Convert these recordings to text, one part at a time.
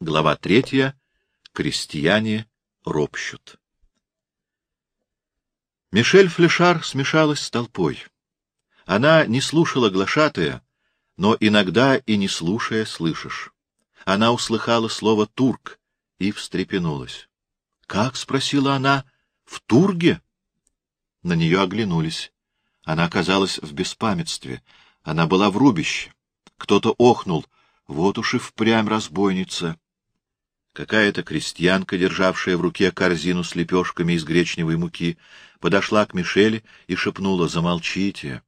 Глава третья. Крестьяне ропщут. Мишель Флешар смешалась с толпой. Она не слушала глашатая, но иногда и не слушая слышишь. Она услыхала слово «турк» и встрепенулась. — Как? — спросила она. — В Турге? На нее оглянулись. Она оказалась в беспамятстве. Она была в рубище. Кто-то охнул. Вот уж и впрямь разбойница. Какая-то крестьянка, державшая в руке корзину с лепешками из гречневой муки, подошла к Мишеле и шепнула «Замолчите».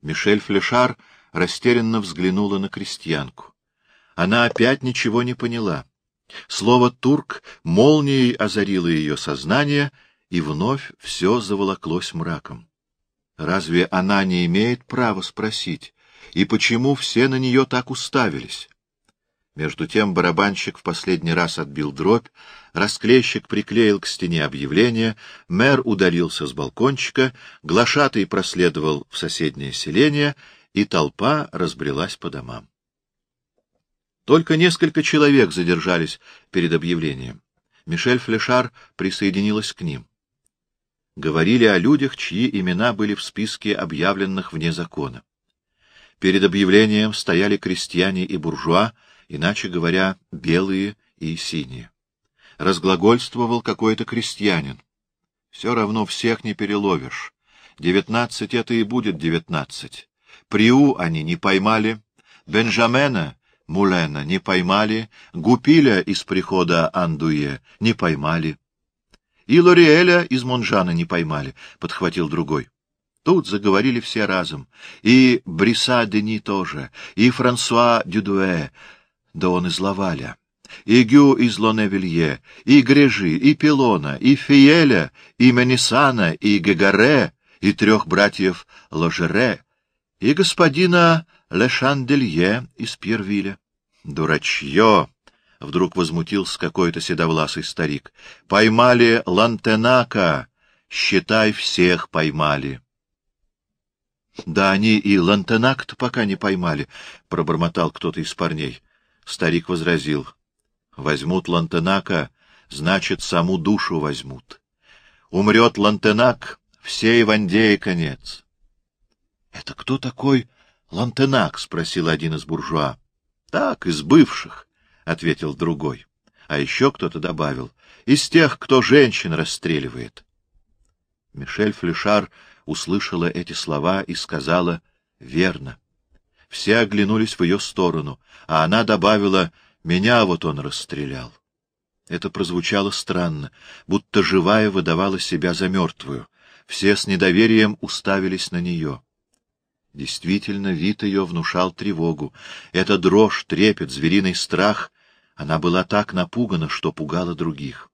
Мишель Флешар растерянно взглянула на крестьянку. Она опять ничего не поняла. Слово «турк» молнией озарило ее сознание, и вновь все заволоклось мраком. Разве она не имеет права спросить, и почему все на нее так уставились? Между тем барабанщик в последний раз отбил дробь, расклейщик приклеил к стене объявление, мэр удалился с балкончика, глашатый проследовал в соседнее селение, и толпа разбрелась по домам. Только несколько человек задержались перед объявлением. Мишель Флешар присоединилась к ним. Говорили о людях, чьи имена были в списке объявленных вне закона. Перед объявлением стояли крестьяне и буржуа, иначе говоря, белые и синие. Разглагольствовал какой-то крестьянин. Все равно всех не переловишь. Девятнадцать — это и будет девятнадцать. Приу они не поймали, Бенджамена, Мулена, не поймали, Гупиля из прихода Андуе не поймали. И Лориэля из Монжана не поймали, — подхватил другой. Тут заговорили все разом. И Бриса Дени тоже, и Франсуа Дюдуэ, да он из Лаваля, и Гю из Лоневилье, и Грежи, и Пилона, и Фиеля, и Менисана, и Гегаре, и трех братьев Ложере, и господина Лешанделье из Пьервиля. Дурачье! — вдруг возмутился какой-то седовласый старик. — Поймали Лантенака! Считай, всех поймали! — Да они и Лантенак-то пока не поймали, — пробормотал кто-то из парней. Старик возразил. — Возьмут Лантенака, значит, саму душу возьмут. Умрет Лантенак, всей Вандее конец. — Это кто такой Лантенак? — спросил один из буржуа. — Так, из бывших, — ответил другой. А еще кто-то добавил. — Из тех, кто женщин расстреливает. Мишель Флешар услышала эти слова и сказала «Верно». Все оглянулись в ее сторону, а она добавила «Меня вот он расстрелял». Это прозвучало странно, будто живая выдавала себя за мертвую. Все с недоверием уставились на нее. Действительно, вид ее внушал тревогу. Это дрожь, трепет, звериный страх. Она была так напугана, что пугала других.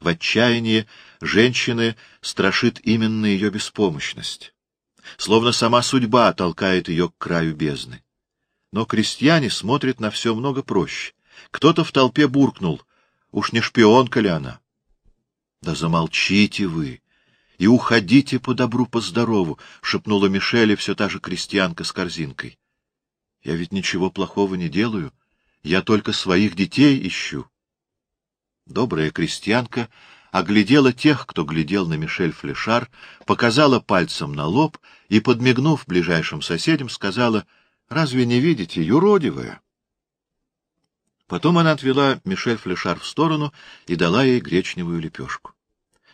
В отчаянии женщины страшит именно ее беспомощность. Словно сама судьба толкает ее к краю бездны. Но крестьяне смотрят на все много проще. Кто-то в толпе буркнул. Уж не шпионка ли она? Да замолчите вы и уходите по добру, по здорову, — шепнула Мишеле все та же крестьянка с корзинкой. — Я ведь ничего плохого не делаю. Я только своих детей ищу. Добрая крестьянка оглядела тех, кто глядел на Мишель Флешар, показала пальцем на лоб и, подмигнув ближайшим соседям, сказала, «Разве не видите, юродивая?» Потом она отвела Мишель Флешар в сторону и дала ей гречневую лепешку.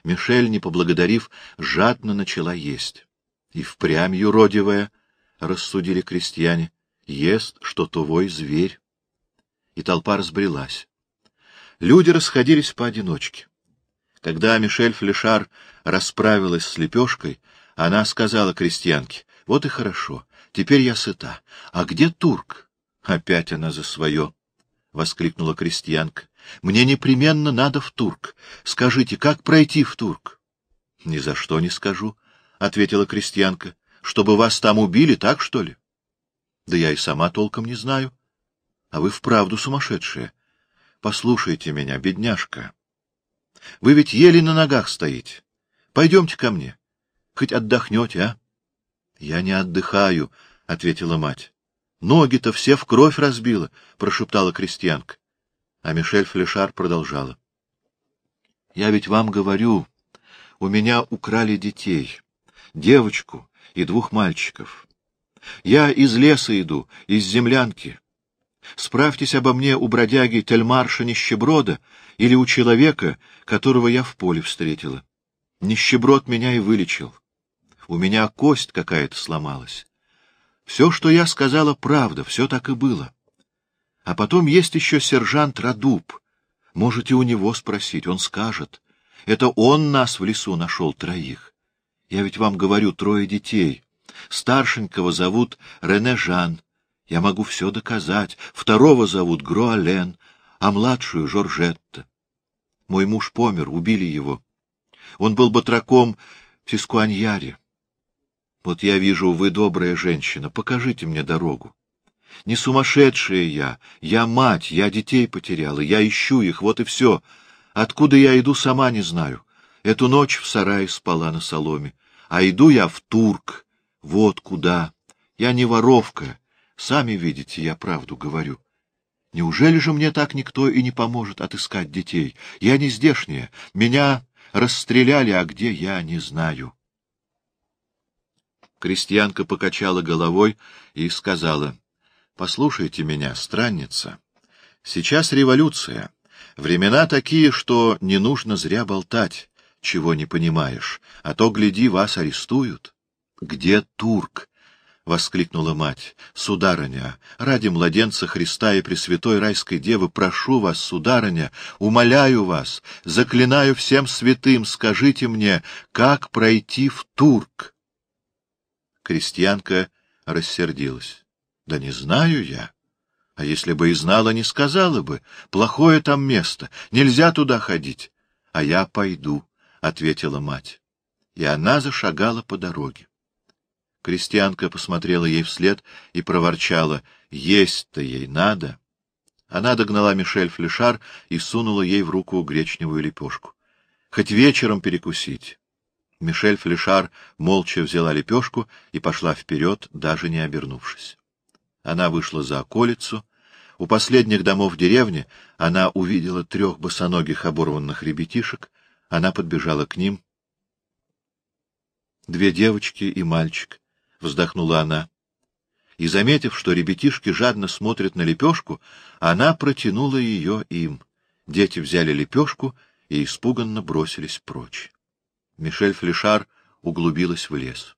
Мишель, не поблагодарив, жадно начала есть. И впрямь юродивая, — рассудили крестьяне, — ест, что тувой зверь. И толпа разбрелась. Люди расходились поодиночке. Когда Мишель Флешар расправилась с лепешкой, она сказала крестьянке, — Вот и хорошо, теперь я сыта. А где турк? Опять она за свое, — воскликнула крестьянка. — Мне непременно надо в турк. Скажите, как пройти в турк? — Ни за что не скажу, — ответила крестьянка. — Чтобы вас там убили, так что ли? — Да я и сама толком не знаю. А вы вправду сумасшедшая. Послушайте меня, бедняжка. Вы ведь еле на ногах стоите. Пойдемте ко мне. Хоть отдохнете, а? — Я не отдыхаю, — ответила мать. — Ноги-то все в кровь разбила, — прошептала крестьянка. — А Мишель Флешар продолжала. — Я ведь вам говорю, у меня украли детей, девочку и двух мальчиков. Я из леса иду, из землянки. Справьтесь обо мне у бродяги Тельмарша Нищеброда или у человека, которого я в поле встретила. Нищеброд меня и вылечил. У меня кость какая-то сломалась. Все, что я сказала, правда, все так и было. А потом есть еще сержант Радуб. Можете у него спросить, он скажет. Это он нас в лесу нашел троих. Я ведь вам говорю, трое детей. Старшенького зовут Рене Жан. Я могу все доказать. Второго зовут Груален, а младшую — Жоржетта. Мой муж помер, убили его. Он был батраком в Сискуаньяре. Вот я вижу, вы добрая женщина, покажите мне дорогу. Не сумасшедшая я, я мать, я детей потеряла, я ищу их, вот и все. Откуда я иду, сама не знаю. Эту ночь в сарае спала на соломе, а иду я в Турк, вот куда. Я не воровка, сами видите, я правду говорю. Неужели же мне так никто и не поможет отыскать детей? Я не здешняя, меня расстреляли, а где я не знаю. Крестьянка покачала головой и сказала, — Послушайте меня, странница. Сейчас революция. Времена такие, что не нужно зря болтать, чего не понимаешь, а то, гляди, вас арестуют. — Где турк? — воскликнула мать. — Сударыня, ради младенца Христа и Пресвятой Райской Девы, прошу вас, сударыня, умоляю вас, заклинаю всем святым, скажите мне, как пройти в Турк? Крестьянка рассердилась. — Да не знаю я. А если бы и знала, не сказала бы. Плохое там место, нельзя туда ходить. — А я пойду, — ответила мать. И она зашагала по дороге. Крестьянка посмотрела ей вслед и проворчала. — Есть-то ей надо. Она догнала Мишель Флешар и сунула ей в руку гречневую лепешку. — Хоть вечером перекусить. Мишель Флешар молча взяла лепешку и пошла вперед, даже не обернувшись. Она вышла за околицу. У последних домов деревни она увидела трех босоногих оборванных ребятишек. Она подбежала к ним. «Две девочки и мальчик», — вздохнула она. И, заметив, что ребятишки жадно смотрят на лепешку, она протянула ее им. Дети взяли лепешку и испуганно бросились прочь. Мишель Флешар углубилась в лес.